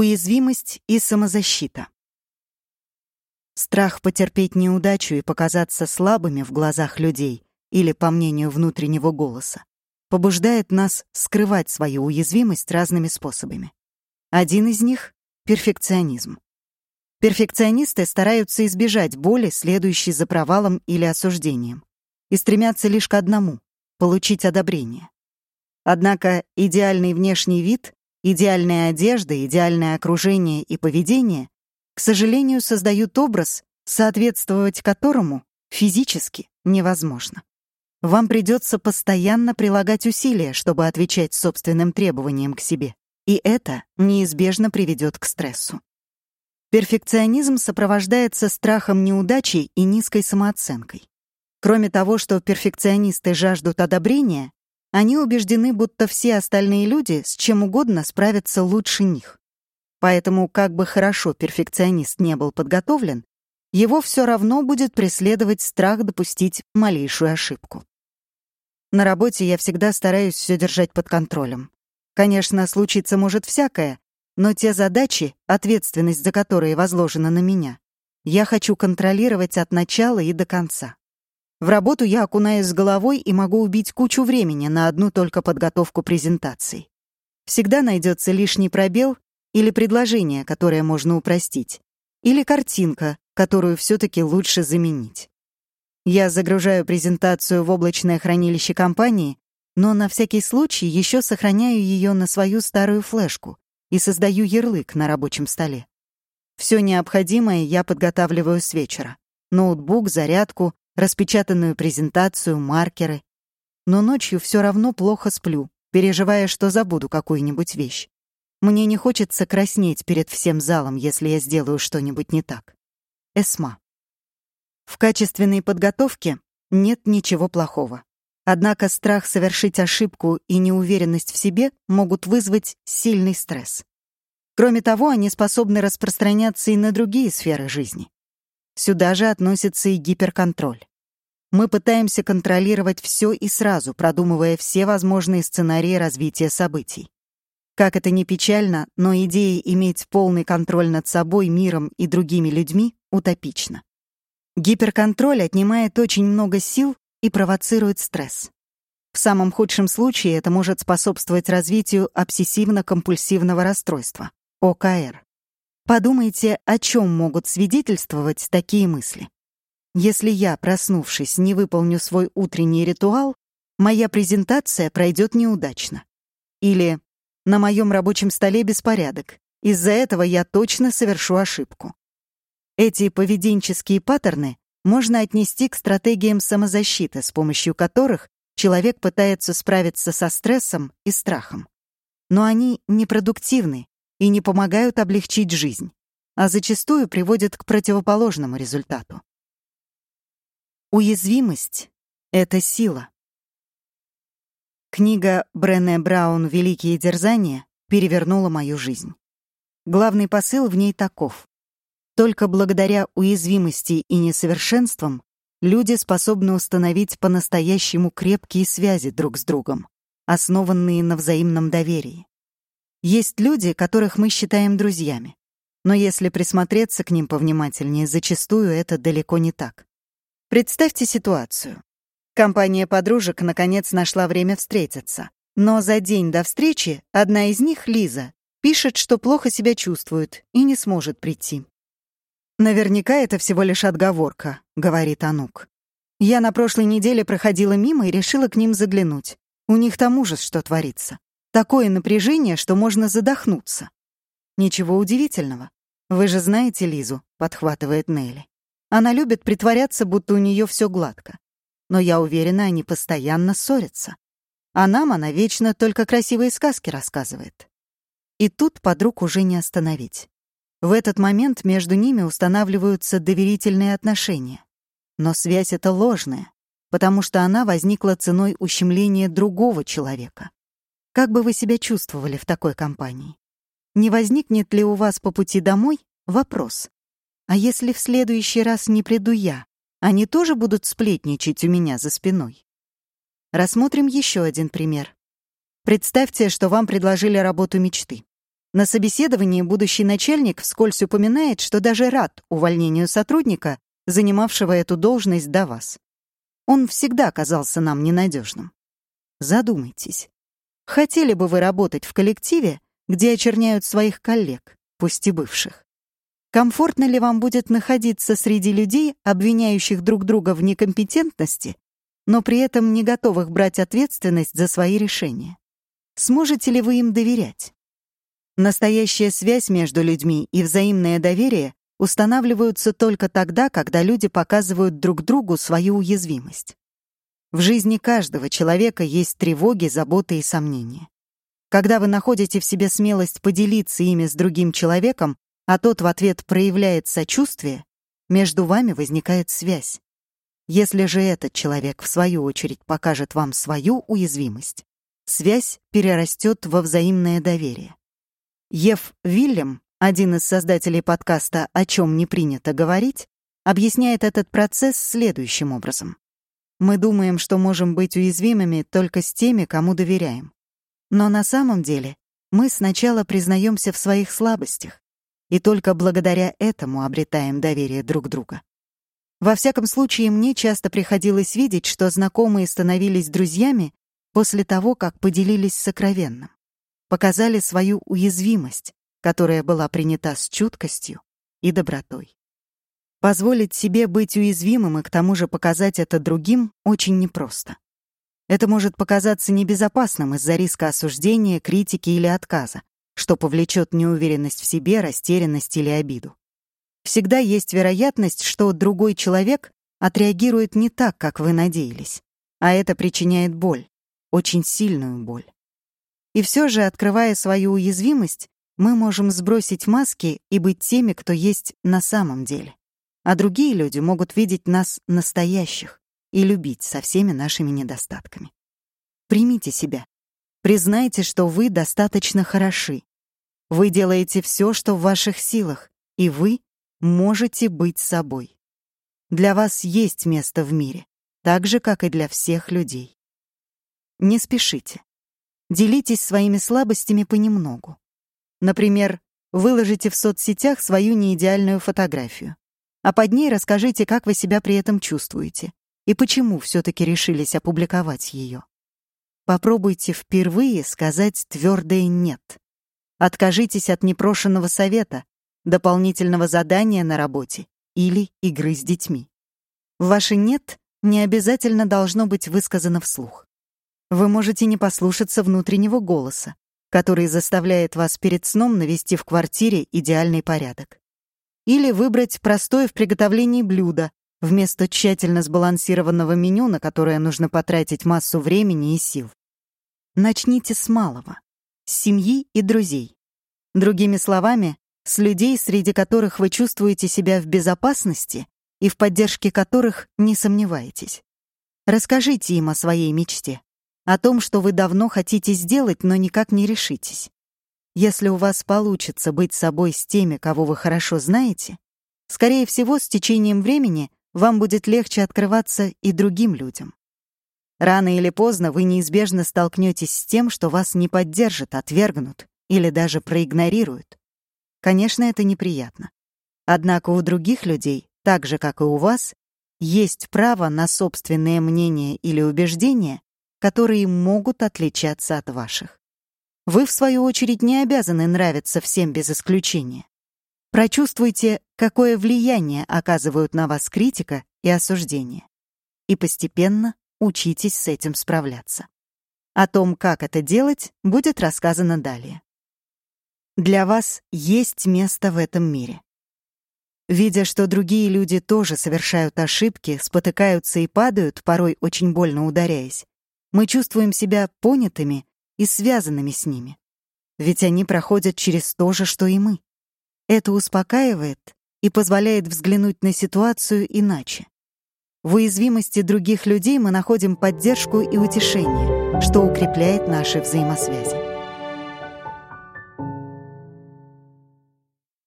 Уязвимость и самозащита. Страх потерпеть неудачу и показаться слабыми в глазах людей или, по мнению внутреннего голоса, побуждает нас скрывать свою уязвимость разными способами. Один из них — перфекционизм. Перфекционисты стараются избежать боли, следующей за провалом или осуждением, и стремятся лишь к одному — получить одобрение. Однако идеальный внешний вид, идеальная одежда, идеальное окружение и поведение, к сожалению, создают образ, соответствовать которому физически невозможно. Вам придется постоянно прилагать усилия, чтобы отвечать собственным требованиям к себе, и это неизбежно приведет к стрессу. Перфекционизм сопровождается страхом неудачи и низкой самооценкой. Кроме того, что перфекционисты жаждут одобрения, они убеждены, будто все остальные люди с чем угодно справятся лучше них. Поэтому, как бы хорошо перфекционист не был подготовлен, его все равно будет преследовать страх допустить малейшую ошибку. На работе я всегда стараюсь все держать под контролем. Конечно, случиться может всякое, но те задачи, ответственность за которые возложена на меня, я хочу контролировать от начала и до конца. В работу я окунаюсь с головой и могу убить кучу времени на одну только подготовку презентаций. Всегда найдется лишний пробел или предложение, которое можно упростить, или картинка, которую все-таки лучше заменить. Я загружаю презентацию в облачное хранилище компании, но на всякий случай еще сохраняю ее на свою старую флешку, и создаю ярлык на рабочем столе. Все необходимое я подготавливаю с вечера. Ноутбук, зарядку, распечатанную презентацию, маркеры. Но ночью все равно плохо сплю, переживая, что забуду какую-нибудь вещь. Мне не хочется краснеть перед всем залом, если я сделаю что-нибудь не так. Эсма. В качественной подготовке нет ничего плохого. Однако страх совершить ошибку и неуверенность в себе могут вызвать сильный стресс. Кроме того, они способны распространяться и на другие сферы жизни. Сюда же относится и гиперконтроль. Мы пытаемся контролировать все и сразу, продумывая все возможные сценарии развития событий. Как это ни печально, но идея иметь полный контроль над собой, миром и другими людьми утопична. Гиперконтроль отнимает очень много сил и провоцирует стресс. В самом худшем случае это может способствовать развитию обсессивно-компульсивного расстройства, ОКР. Подумайте, о чем могут свидетельствовать такие мысли. Если я, проснувшись, не выполню свой утренний ритуал, моя презентация пройдет неудачно. Или на моем рабочем столе беспорядок, из-за этого я точно совершу ошибку. Эти поведенческие паттерны можно отнести к стратегиям самозащиты, с помощью которых человек пытается справиться со стрессом и страхом. Но они непродуктивны и не помогают облегчить жизнь, а зачастую приводят к противоположному результату. Уязвимость — это сила. Книга Брене Браун «Великие дерзания» перевернула мою жизнь. Главный посыл в ней таков. Только благодаря уязвимости и несовершенствам люди способны установить по-настоящему крепкие связи друг с другом, основанные на взаимном доверии. Есть люди, которых мы считаем друзьями, но если присмотреться к ним повнимательнее, зачастую это далеко не так. Представьте ситуацию. Компания подружек наконец нашла время встретиться, но за день до встречи одна из них, Лиза, пишет, что плохо себя чувствует и не сможет прийти. «Наверняка это всего лишь отговорка», — говорит Анук. «Я на прошлой неделе проходила мимо и решила к ним заглянуть. У них там ужас, что творится. Такое напряжение, что можно задохнуться». «Ничего удивительного. Вы же знаете Лизу», — подхватывает Нелли. «Она любит притворяться, будто у нее все гладко. Но я уверена, они постоянно ссорятся. А нам она вечно только красивые сказки рассказывает». И тут подруг уже не остановить. В этот момент между ними устанавливаются доверительные отношения. Но связь эта ложная, потому что она возникла ценой ущемления другого человека. Как бы вы себя чувствовали в такой компании? Не возникнет ли у вас по пути домой вопрос? А если в следующий раз не приду я, они тоже будут сплетничать у меня за спиной? Рассмотрим еще один пример. Представьте, что вам предложили работу мечты. На собеседовании будущий начальник вскользь упоминает, что даже рад увольнению сотрудника, занимавшего эту должность до вас. Он всегда казался нам ненадежным. Задумайтесь. Хотели бы вы работать в коллективе, где очерняют своих коллег, пусть и бывших? Комфортно ли вам будет находиться среди людей, обвиняющих друг друга в некомпетентности, но при этом не готовых брать ответственность за свои решения? Сможете ли вы им доверять? Настоящая связь между людьми и взаимное доверие устанавливаются только тогда, когда люди показывают друг другу свою уязвимость. В жизни каждого человека есть тревоги, заботы и сомнения. Когда вы находите в себе смелость поделиться ими с другим человеком, а тот в ответ проявляет сочувствие, между вами возникает связь. Если же этот человек, в свою очередь, покажет вам свою уязвимость, связь перерастет во взаимное доверие. Ев Вильям, один из создателей подкаста «О чем не принято говорить», объясняет этот процесс следующим образом. Мы думаем, что можем быть уязвимыми только с теми, кому доверяем. Но на самом деле мы сначала признаемся в своих слабостях, и только благодаря этому обретаем доверие друг друга. Во всяком случае, мне часто приходилось видеть, что знакомые становились друзьями после того, как поделились сокровенным, показали свою уязвимость, которая была принята с чуткостью и добротой. Позволить себе быть уязвимым и к тому же показать это другим очень непросто. Это может показаться небезопасным из-за риска осуждения, критики или отказа, что повлечет неуверенность в себе, растерянность или обиду. Всегда есть вероятность, что другой человек отреагирует не так, как вы надеялись, а это причиняет боль, очень сильную боль. И все же, открывая свою уязвимость, мы можем сбросить маски и быть теми, кто есть на самом деле. А другие люди могут видеть нас настоящих и любить со всеми нашими недостатками. Примите себя. Признайте, что вы достаточно хороши, вы делаете все, что в ваших силах, и вы можете быть собой. Для вас есть место в мире, так же, как и для всех людей. Не спешите. Делитесь своими слабостями понемногу. Например, выложите в соцсетях свою неидеальную фотографию, а под ней расскажите, как вы себя при этом чувствуете и почему все-таки решились опубликовать ее. Попробуйте впервые сказать твердое «нет». Откажитесь от непрошенного совета, дополнительного задания на работе или игры с детьми. Ваше «нет» не обязательно должно быть высказано вслух. Вы можете не послушаться внутреннего голоса, который заставляет вас перед сном навести в квартире идеальный порядок. Или выбрать простое в приготовлении блюдо вместо тщательно сбалансированного меню, на которое нужно потратить массу времени и сил. Начните с малого семьи и друзей. Другими словами, с людей, среди которых вы чувствуете себя в безопасности и в поддержке которых не сомневаетесь. Расскажите им о своей мечте, о том, что вы давно хотите сделать, но никак не решитесь. Если у вас получится быть собой с теми, кого вы хорошо знаете, скорее всего, с течением времени вам будет легче открываться и другим людям. Рано или поздно вы неизбежно столкнетесь с тем, что вас не поддержат, отвергнут или даже проигнорируют. Конечно, это неприятно. Однако у других людей, так же, как и у вас, есть право на собственное мнение или убеждения, которые могут отличаться от ваших. Вы, в свою очередь, не обязаны нравиться всем без исключения. Прочувствуйте, какое влияние оказывают на вас критика и осуждение. И постепенно учитесь с этим справляться. О том, как это делать, будет рассказано далее. Для вас есть место в этом мире. Видя, что другие люди тоже совершают ошибки, спотыкаются и падают, порой очень больно ударяясь, мы чувствуем себя понятыми и связанными с ними. Ведь они проходят через то же, что и мы. Это успокаивает и позволяет взглянуть на ситуацию иначе. В уязвимости других людей мы находим поддержку и утешение, что укрепляет наши взаимосвязи.